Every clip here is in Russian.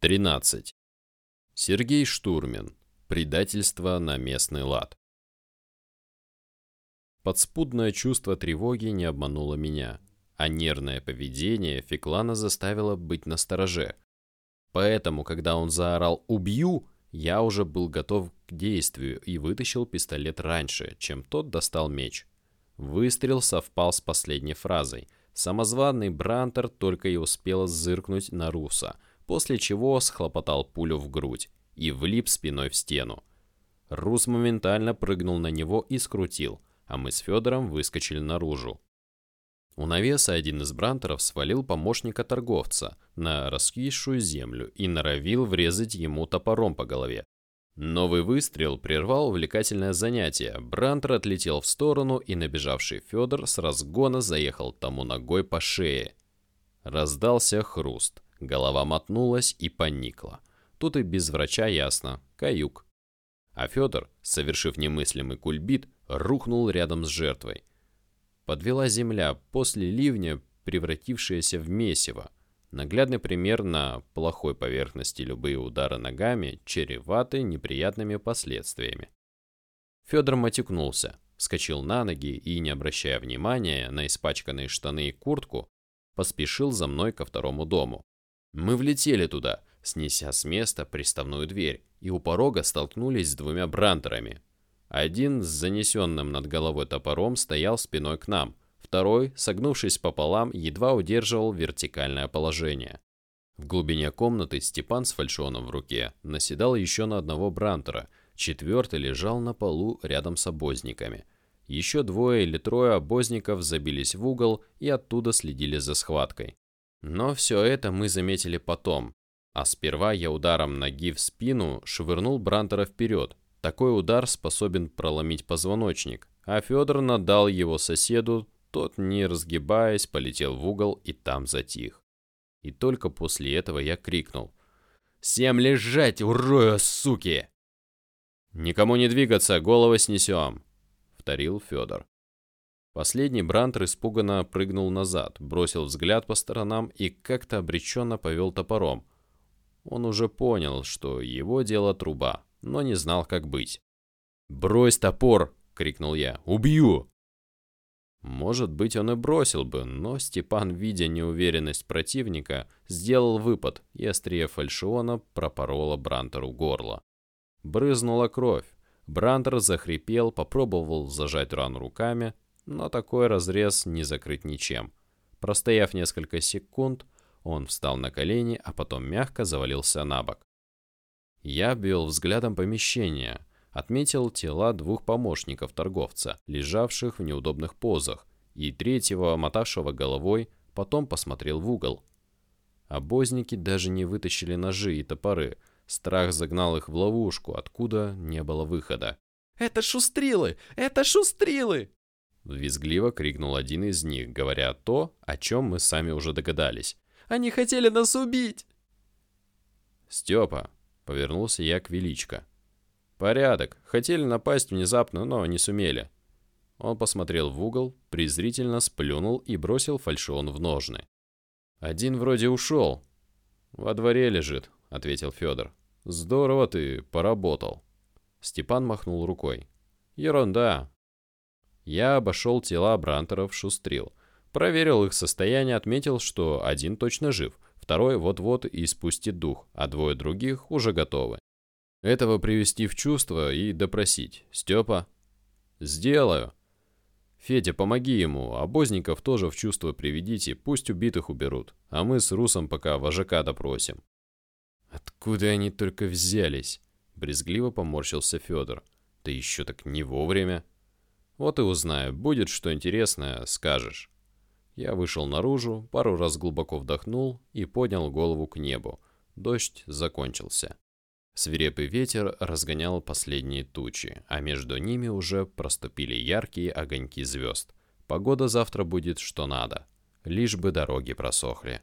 13. Сергей Штурмин. Предательство на местный лад. Подспудное чувство тревоги не обмануло меня, а нервное поведение Феклана заставило быть настороже. Поэтому, когда он заорал «Убью!», я уже был готов к действию и вытащил пистолет раньше, чем тот достал меч. Выстрел совпал с последней фразой. Самозванный Брантер только и успел зыркнуть на Руса – после чего схлопотал пулю в грудь и влип спиной в стену. Рус моментально прыгнул на него и скрутил, а мы с Федором выскочили наружу. У навеса один из брантеров свалил помощника торговца на раскисшую землю и норовил врезать ему топором по голове. Новый выстрел прервал увлекательное занятие. Брантер отлетел в сторону, и набежавший Федор с разгона заехал тому ногой по шее. Раздался хруст. Голова мотнулась и поникла. Тут и без врача ясно. Каюк. А Федор, совершив немыслимый кульбит, рухнул рядом с жертвой. Подвела земля после ливня, превратившаяся в месиво. Наглядный пример на плохой поверхности любые удары ногами чреваты неприятными последствиями. Федор матюкнулся, вскочил на ноги и, не обращая внимания на испачканные штаны и куртку, поспешил за мной ко второму дому. Мы влетели туда, снеся с места приставную дверь, и у порога столкнулись с двумя брантерами. Один с занесенным над головой топором стоял спиной к нам, второй, согнувшись пополам, едва удерживал вертикальное положение. В глубине комнаты Степан с фальшоном в руке наседал еще на одного брантера, четвертый лежал на полу рядом с обозниками. Еще двое или трое обозников забились в угол и оттуда следили за схваткой. Но все это мы заметили потом. А сперва я ударом ноги в спину швырнул Брантера вперед. Такой удар способен проломить позвоночник. А Федор надал его соседу, тот, не разгибаясь, полетел в угол и там затих. И только после этого я крикнул. «Всем лежать, уроя, суки!» «Никому не двигаться, головы снесем!» — вторил Федор. Последний Брантер испуганно прыгнул назад, бросил взгляд по сторонам и как-то обреченно повел топором. Он уже понял, что его дело труба, но не знал, как быть. «Брось топор!» — крикнул я. «Убью!» Может быть, он и бросил бы, но Степан, видя неуверенность противника, сделал выпад, и острие фальшиона пропороло Брантеру горло. Брызнула кровь. Брантер захрипел, попробовал зажать рану руками, но такой разрез не закрыть ничем. Простояв несколько секунд, он встал на колени, а потом мягко завалился на бок. Я обвел взглядом помещение, отметил тела двух помощников торговца, лежавших в неудобных позах, и третьего, мотавшего головой, потом посмотрел в угол. Обозники даже не вытащили ножи и топоры, страх загнал их в ловушку, откуда не было выхода. «Это шустрилы! Это шустрилы!» Визгливо крикнул один из них, говоря то, о чем мы сами уже догадались. «Они хотели нас убить!» «Степа!» — повернулся я к Величко. «Порядок. Хотели напасть внезапно, но не сумели». Он посмотрел в угол, презрительно сплюнул и бросил фальшион в ножны. «Один вроде ушел». «Во дворе лежит», — ответил Федор. «Здорово ты поработал». Степан махнул рукой. «Ерунда. Я обошел тела Брантеров, шустрил. Проверил их состояние, отметил, что один точно жив, второй вот-вот и спустит дух, а двое других уже готовы. Этого привести в чувство и допросить. Степа? Сделаю. Федя, помоги ему, обозников тоже в чувство приведите, пусть убитых уберут, а мы с Русом пока вожака допросим. Откуда они только взялись? Брезгливо поморщился Федор. Да еще так не вовремя. Вот и узнаю. Будет что интересное, скажешь. Я вышел наружу, пару раз глубоко вдохнул и поднял голову к небу. Дождь закончился. Свирепый ветер разгонял последние тучи, а между ними уже проступили яркие огоньки звезд. Погода завтра будет что надо, лишь бы дороги просохли.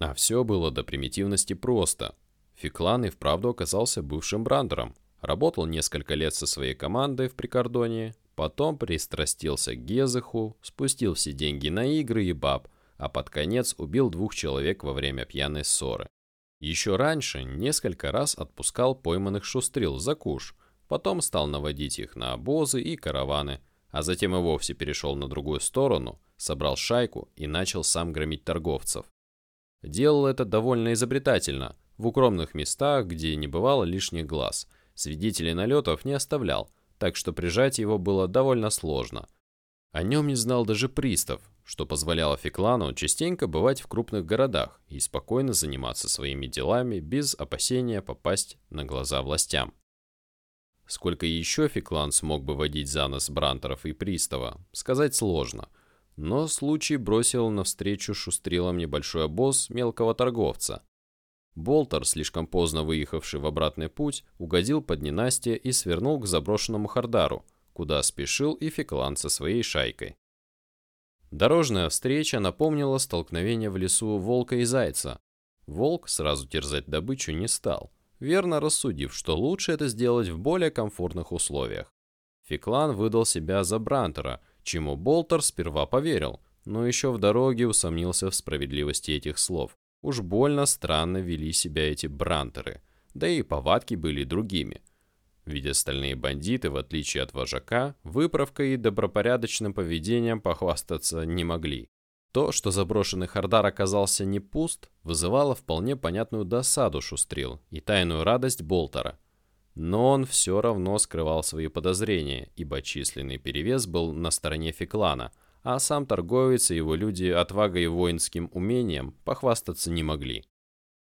А все было до примитивности просто. Фиклан и вправду оказался бывшим брандером. Работал несколько лет со своей командой в прикордонии, Потом пристрастился к Гезеху, спустил все деньги на игры и баб, а под конец убил двух человек во время пьяной ссоры. Еще раньше несколько раз отпускал пойманных шустрил за куш, потом стал наводить их на обозы и караваны, а затем и вовсе перешел на другую сторону, собрал шайку и начал сам громить торговцев. Делал это довольно изобретательно, в укромных местах, где не бывало лишних глаз. Свидетелей налетов не оставлял, так что прижать его было довольно сложно. О нем не знал даже пристав, что позволяло Феклану частенько бывать в крупных городах и спокойно заниматься своими делами без опасения попасть на глаза властям. Сколько еще Феклан смог бы водить за нос Брантеров и Пристава, сказать сложно. Но случай бросил навстречу шустрилам небольшой обоз мелкого торговца. Болтер, слишком поздно выехавший в обратный путь, угодил под ненастье и свернул к заброшенному Хардару, куда спешил и Феклан со своей шайкой. Дорожная встреча напомнила столкновение в лесу волка и зайца. Волк сразу терзать добычу не стал – верно рассудив, что лучше это сделать в более комфортных условиях. Феклан выдал себя за Брантера, чему Болтер сперва поверил, но еще в дороге усомнился в справедливости этих слов. Уж больно странно вели себя эти Брантеры, да и повадки были другими. Ведь остальные бандиты, в отличие от вожака, выправкой и добропорядочным поведением похвастаться не могли. То, что заброшенный Хардар оказался не пуст, вызывало вполне понятную досаду Шустрил и тайную радость Болтера. Но он все равно скрывал свои подозрения, ибо численный перевес был на стороне Феклана, а сам торговец и его люди отвагой и воинским умением похвастаться не могли.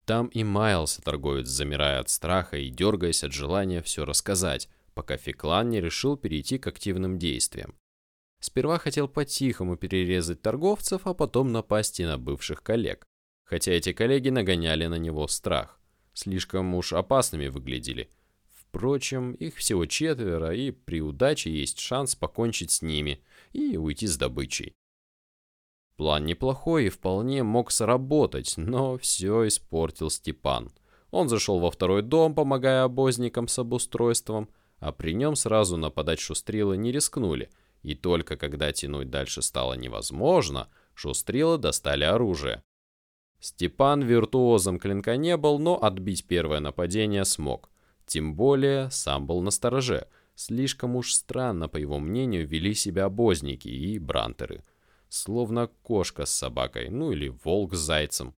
Там и маялся торговец, замирая от страха и дергаясь от желания все рассказать, пока Феклан не решил перейти к активным действиям. Сперва хотел по-тихому перерезать торговцев, а потом напасть и на бывших коллег. Хотя эти коллеги нагоняли на него страх. Слишком уж опасными выглядели. Впрочем, их всего четверо, и при удаче есть шанс покончить с ними и уйти с добычей. План неплохой и вполне мог сработать, но все испортил Степан. Он зашел во второй дом, помогая обозникам с обустройством, а при нем сразу нападать шустрилы не рискнули – и только когда тянуть дальше стало невозможно, шустрилы достали оружие. Степан виртуозом клинка не был, но отбить первое нападение смог. Тем более сам был на стороже. Слишком уж странно, по его мнению, вели себя обозники и брантеры. Словно кошка с собакой, ну или волк с зайцем.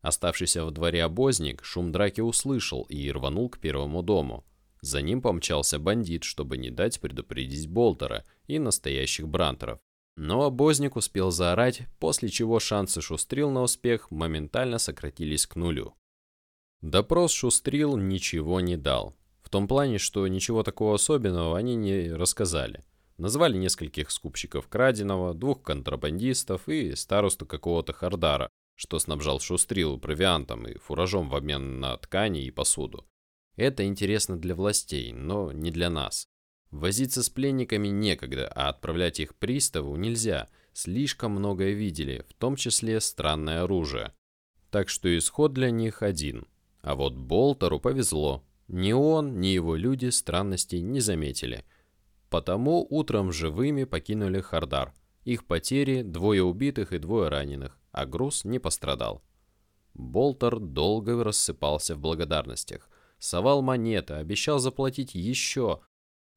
Оставшийся в дворе обозник шум драки услышал и рванул к первому дому. За ним помчался бандит, чтобы не дать предупредить Болтера и настоящих брантеров. Но обозник успел заорать, после чего шансы Шустрил на успех моментально сократились к нулю. Допрос Шустрил ничего не дал. В том плане, что ничего такого особенного они не рассказали. Назвали нескольких скупщиков краденого, двух контрабандистов и старосту какого-то Хардара, что снабжал Шустрил провиантом и фуражом в обмен на ткани и посуду. Это интересно для властей, но не для нас. Возиться с пленниками некогда, а отправлять их приставу нельзя. Слишком многое видели, в том числе странное оружие. Так что исход для них один. А вот Болтеру повезло. Ни он, ни его люди странностей не заметили. Потому утром живыми покинули Хардар. Их потери – двое убитых и двое раненых, а груз не пострадал. Болтер долго рассыпался в благодарностях совал монеты, обещал заплатить еще.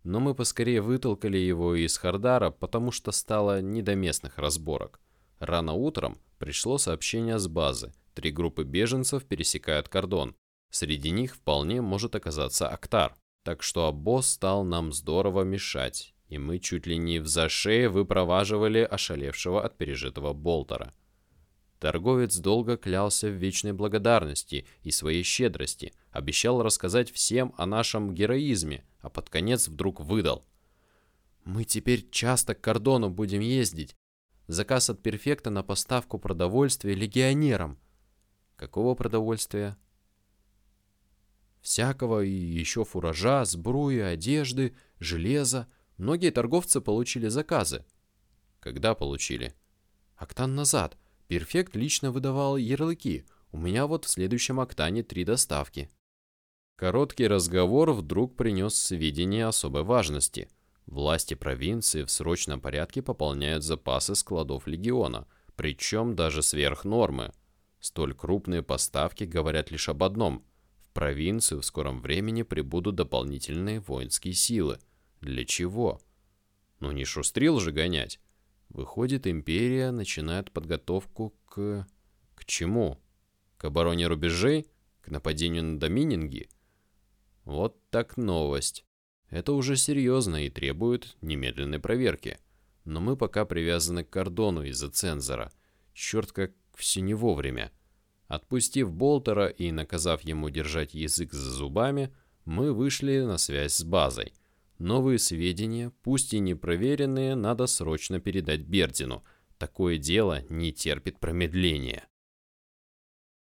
Но мы поскорее вытолкали его из Хардара, потому что стало не до местных разборок. Рано утром пришло сообщение с базы. Три группы беженцев пересекают кордон. Среди них вполне может оказаться Актар. Так что обоз стал нам здорово мешать, и мы чуть ли не в зашее выпроваживали ошалевшего от пережитого Болтера. Торговец долго клялся в вечной благодарности и своей щедрости, обещал рассказать всем о нашем героизме, а под конец вдруг выдал. «Мы теперь часто к кордону будем ездить. Заказ от перфекта на поставку продовольствия легионерам». «Какого продовольствия?» «Всякого и еще фуража, сбруи, одежды, железа. Многие торговцы получили заказы». «Когда получили?» «Октан назад». Перфект лично выдавал ярлыки. У меня вот в следующем октане три доставки. Короткий разговор вдруг принес сведения особой важности. Власти провинции в срочном порядке пополняют запасы складов легиона, причем даже сверх нормы. Столь крупные поставки говорят лишь об одном. В провинцию в скором времени прибудут дополнительные воинские силы. Для чего? Ну не шустрил же гонять. Выходит, империя начинает подготовку к... К чему? К обороне рубежей? К нападению на домининги? Вот так новость. Это уже серьезно и требует немедленной проверки. Но мы пока привязаны к кордону из-за цензора. Черт, как все не вовремя. Отпустив Болтера и наказав ему держать язык за зубами, мы вышли на связь с базой. Новые сведения, пусть и непроверенные, надо срочно передать Бердину. Такое дело не терпит промедления.